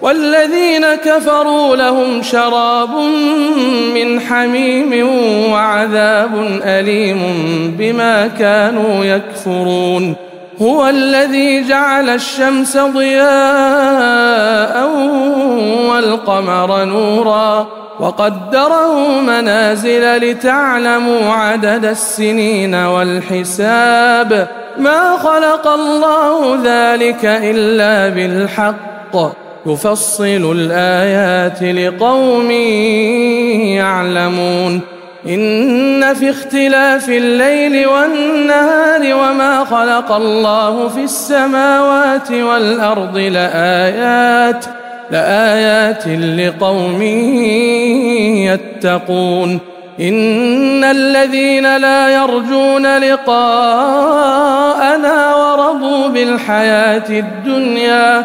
والذين كفروا لهم شراب من حميم وعذاب أليم بما كانوا يكفرون. هو الذي جعل الشمس ضياء والقمر نورا وقدره منازل لتعلموا عدد السنين والحساب. ما خلق الله ذلك إلا بالحق. يفصل الآيات لقوم يعلمون. إن في اختلاف الليل والنهار وما خلق الله في السماوات والأرض لآيات لآيات لقوم يتقون. إن الذين لا يرجون لقاءنا ورضوا بالحياة الدنيا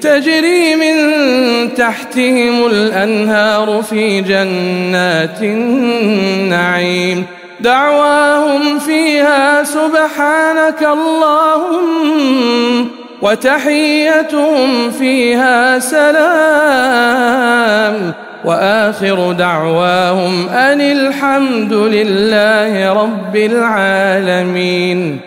تجري من تحتهم الأنهار في جنات النعيم. دعواهم فيها سبحانك اللهم وتحيتهم فيها سلام. وآخر دعواهم أن الحمد لله رب العالمين.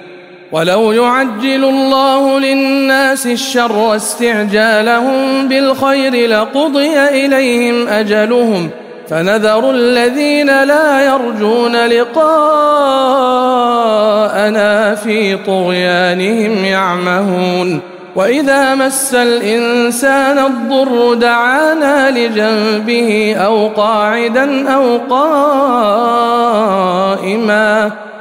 ولو يعجل الله للناس الشر استعجالهم بالخير لقضي إليهم أجلهم فنذر الذين لا يرجون لقاءنا في طغيانهم يعمهون وإذا مس الإنسان الضر دعانا لجنبه أو قاعدا أو قائما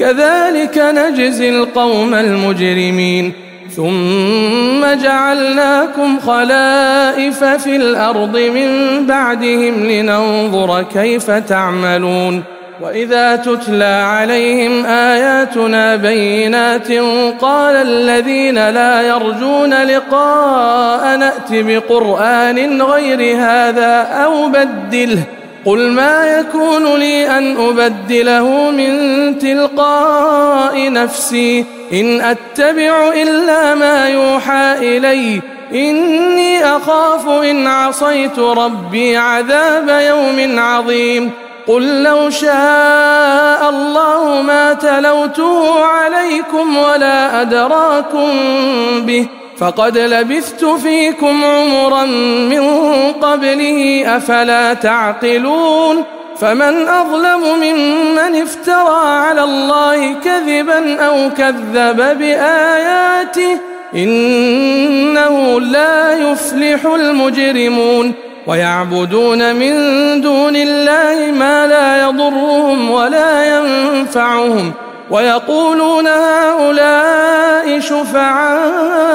كذلك نجزي القوم المجرمين. ثم جعلناكم خلائف في الأرض من بعدهم لننظر كيف تعملون. وإذا تتلى عليهم آياتنا بينات قال الذين لا يرجون لقاء نأت بقرآن غير هذا أو بدله. قل ما يكون لي ان ابدله من تلقاء نفسي ان اتبع الا ما يوحى الي اني اخاف ان عصيت ربي عذاب يوم عظيم قل لو شاء الله ما تلوته عليكم ولا ادراكم به فقد لبثت فيكم عمرا من قبله أفلا تعقلون؟ فمن أظلم ممن افترى على الله كذبا أو كذب بآياته إنه لا يفلح المجرمون. ويعبدون من دون الله ما لا يضرهم ولا ينفعهم. ويقولون هؤلاء شفعاؤنا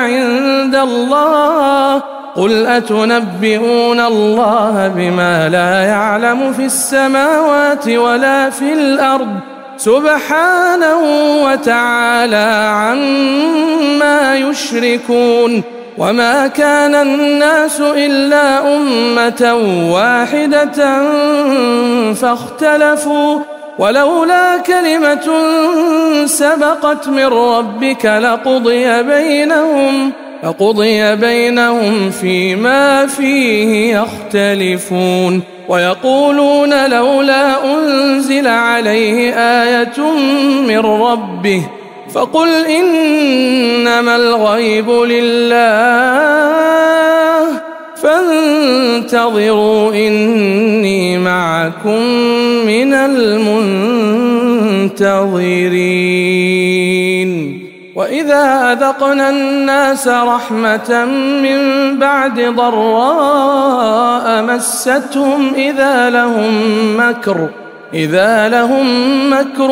عند الله قل أتنبئون الله بما لا يعلم في السماوات ولا في الأرض سبحانه وتعالى عما يشركون وما كان الناس إلا أمة واحدة فاختلفوا ولولا كلمة سبقت من ربك لقضي بينهم لقضي بينهم فيما فيه يختلفون. ويقولون لولا أنزل عليه آية من ربه فقل إنما الغيب لله. فانتظروا إني معكم من المنتظرين. وإذا أذقنا الناس رحمة من بعد ضراء مستهم إذا لهم مكر إذا لهم مكر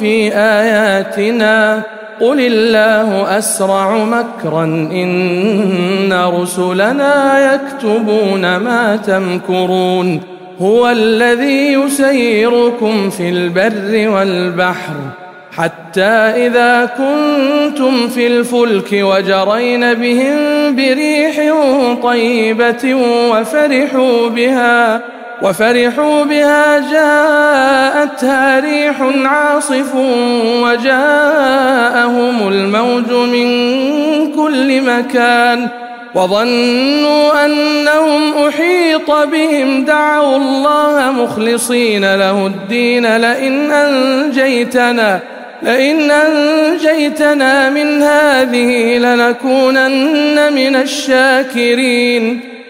في آياتنا. قل الله أسرع مكرا إن رسلنا يكتبون ما تمكرون هو الذي يسيركم في البر والبحر حتى إذا كنتم في الفلك وجرين بهم بريح طيبة وفرحوا بها وفرحوا بها جاءتها ريح عاصف وجاءهم الموج من كل مكان. وظنوا أنهم أحيط بهم دعوا الله مخلصين له الدين. لئن أنجيتنا لئن أنجيتنا من هذه لنكونن من الشاكرين.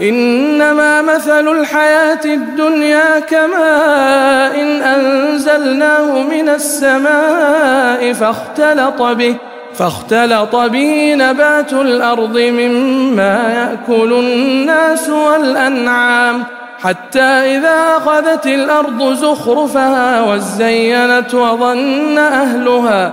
إنما مثل الحياة الدنيا كماء إن أنزلناه من السماء فاختلط به فاختلط به نبات الأرض مما يأكل الناس والأنعام. حتى إذا أخذت الأرض زخرفها وزينت وظن أهلها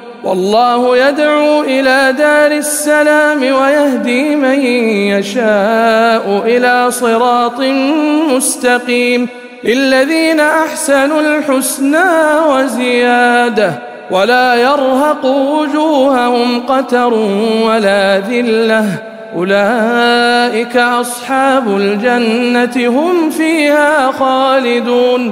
والله يدعو إلى دار السلام ويهدي من يشاء إلى صراط مستقيم للذين أحسنوا الحسنى وزيادة ولا يرهق وجوههم قتر ولا ذلة أولئك أصحاب الجنة هم فيها خالدون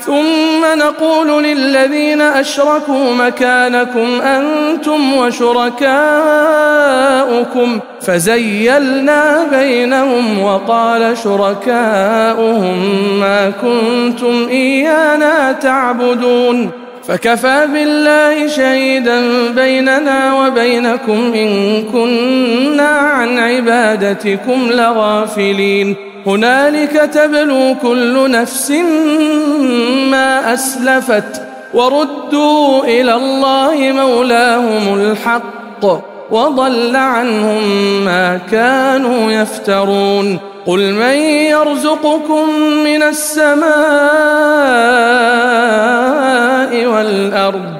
ثم نقول للذين أشركوا مكانكم أنتم وشركاؤكم فزيلنا بينهم وقال شركاؤهم ما كنتم إيانا تعبدون فكفى بالله شهيدا بيننا وبينكم إن كنا عن عبادتكم لغافلين هنالك تبلو كل نفس ما أسلفت وردوا إلى الله مولاهم الحق وضل عنهم ما كانوا يفترون قل من يرزقكم من السماء والأرض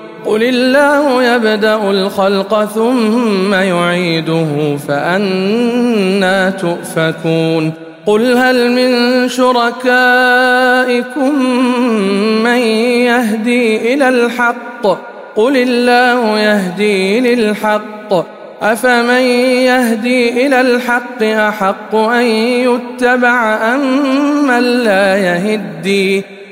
قل الله يبدا الخلق ثم يعيده فانا تؤفكون قل هل من شركائكم من يهدي إلى الحق؟ قل الله يهدي للحق. افمن يهدي إلى الحق احق ان يتبع امن لا يهدي؟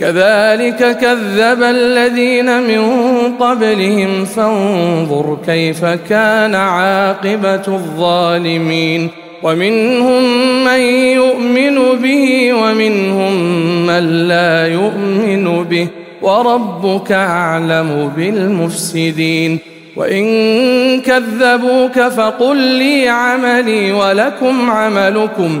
كذلك كذب الذين من قبلهم. فانظر كيف كان عاقبة الظالمين. ومنهم من يؤمن به ومنهم من لا يؤمن به. وربك أعلم بالمفسدين. وإن كذبوك فقل لي عملي ولكم عملكم.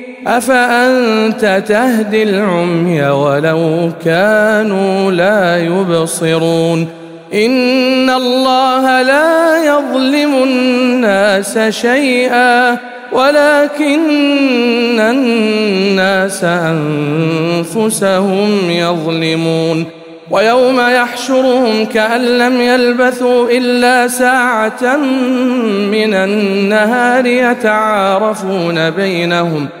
أفأنت تهدي العمي ولو كانوا لا يبصرون إن الله لا يظلم الناس شيئا ولكن الناس أنفسهم يظلمون ويوم يحشرهم كأن لم يلبثوا إلا ساعة من النهار يتعارفون بينهم ۖ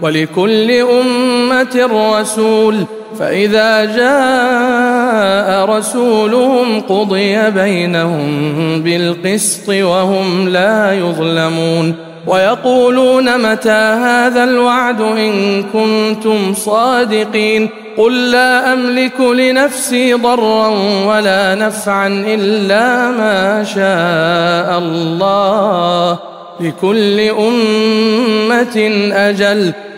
ولكل أمة رسول فإذا جاء رسولهم قضي بينهم بالقسط وهم لا يظلمون. ويقولون متى هذا الوعد إن كنتم صادقين؟ قل لا أملك لنفسي ضرا ولا نفعا إلا ما شاء الله. لكل أمة أجل.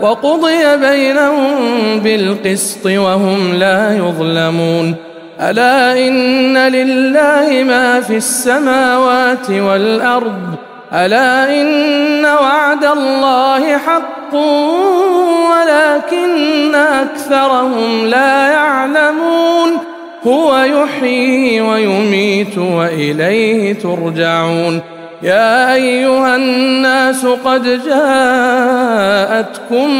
وقضي بينهم بالقسط وهم لا يظلمون. ألا إن لله ما في السماوات والأرض؟ ألا إن وعد الله حق ولكن أكثرهم لا يعلمون. هو يحيي ويميت وإليه ترجعون. يا أيها الناس قد جاءتكم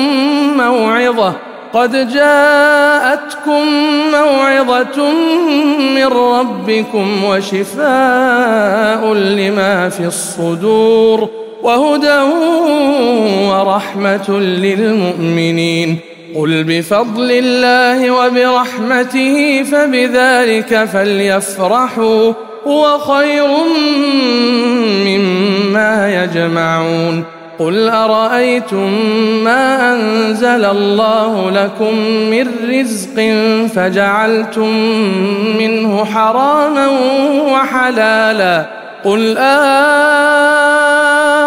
موعظة قد جاءتكم موعظة من ربكم وشفاء لما في الصدور وهدى ورحمة للمؤمنين. قل بفضل الله وبرحمته فبذلك فليفرحوا. هو خير مما يجمعون. قل أرأيتم ما أنزل الله لكم من رزق فجعلتم منه حراما وحلالا؟ قل آه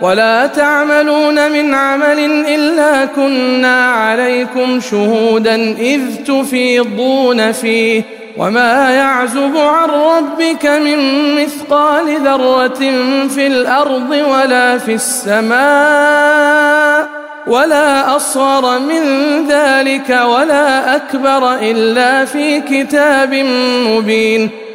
ولا تعملون من عمل إلا كنا عليكم شهودا إذ تفيضون فيه وما يعزب عن ربك من مثقال ذرة في الأرض ولا في السماء ولا أصغر من ذلك ولا أكبر إلا في كتاب مبين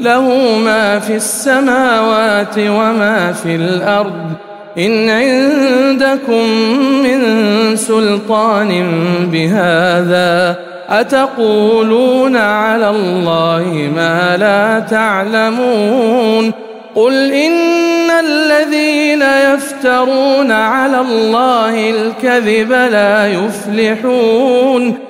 له ما في السماوات وما في الأرض. إن عندكم من سلطان بهذا أتقولون على الله ما لا تعلمون. قل إن الذين يفترون على الله الكذب لا يفلحون.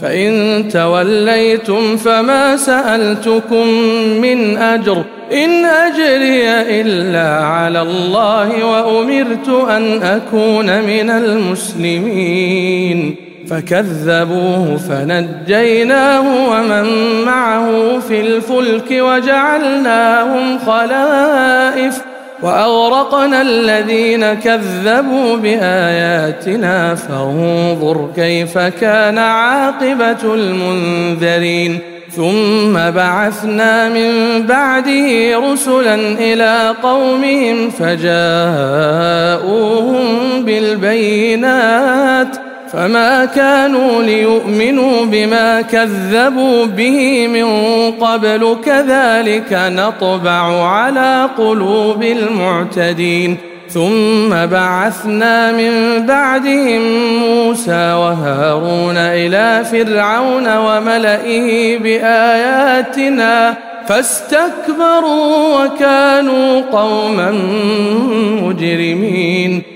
فإن توليتم فما سألتكم من أجر إن أجري إلا على الله وأمرت أن أكون من المسلمين فكذبوه فنجيناه ومن معه في الفلك وجعلناهم خلائف وأغرقنا الذين كذبوا بآياتنا فانظر كيف كان عاقبة المنذرين. ثم بعثنا من بعده رسلا إلى قومهم فجاءوهم بالبينات. فما كانوا ليؤمنوا بما كذبوا به من قبل كذلك نطبع على قلوب المعتدين. ثم بعثنا من بعدهم موسى وهارون إلى فرعون وملئه بآياتنا فاستكبروا وكانوا قوما مجرمين.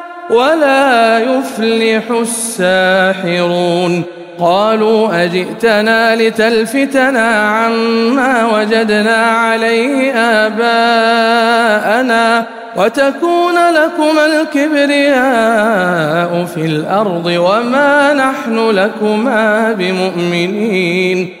ولا يفلح الساحرون قالوا اجئتنا لتلفتنا عما وجدنا عليه اباءنا وتكون لكما الكبرياء في الأرض وما نحن لكما بمؤمنين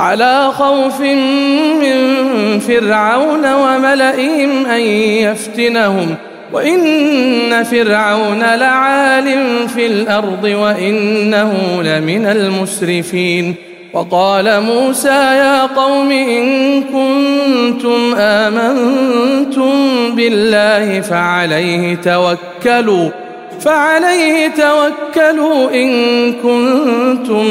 على خوف من فرعون وملئهم أن يفتنهم. وإن فرعون لعال في الأرض وإنه لمن المسرفين. وقال موسى يا قوم إن كنتم آمنتم بالله فعليه توكلوا فعليه توكلوا إن كنتم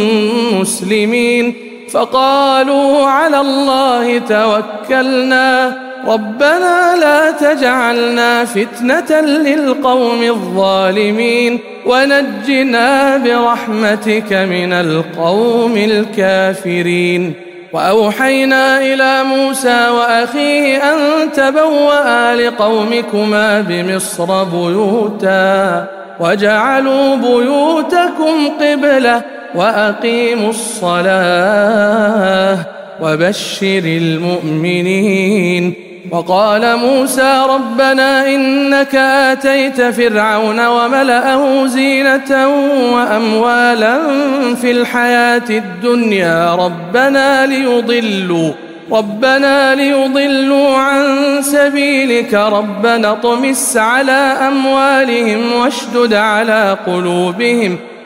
مسلمين. فقالوا على الله توكلنا. ربنا لا تجعلنا فتنة للقوم الظالمين. ونجنا برحمتك من القوم الكافرين. وأوحينا إلى موسى وأخيه أن تبوأ لقومكما بمصر بيوتا. وجعلوا بيوتكم قبلة وأقيموا الصلاة وبشر المؤمنين. وقال موسى ربنا إنك آتيت فرعون وملأه زينة وأموالا في الحياة الدنيا. ربنا ليضلوا ربنا ليضلوا عن سبيلك. ربنا اطمس على أموالهم واشدد على قلوبهم.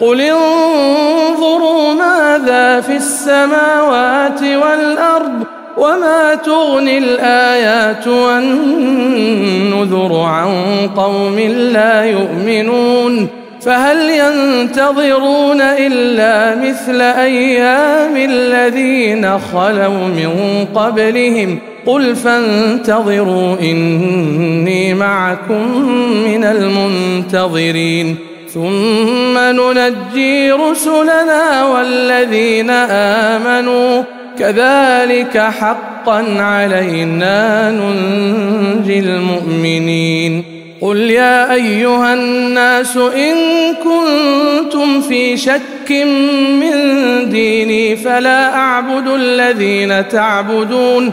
قل انظروا ماذا في السماوات والارض وما تغني الايات والنذر عن قوم لا يؤمنون فهل ينتظرون الا مثل أيام الذين خلوا من قبلهم قل فانتظروا اني معكم من المنتظرين ثم ننجي رسلنا والذين آمنوا كذلك حقا علينا ننجي المؤمنين. قل يا أيها الناس إن كنتم في شك من ديني فلا أعبد الذين تعبدون